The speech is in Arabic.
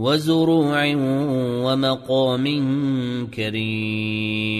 وزروع ومقام كريم.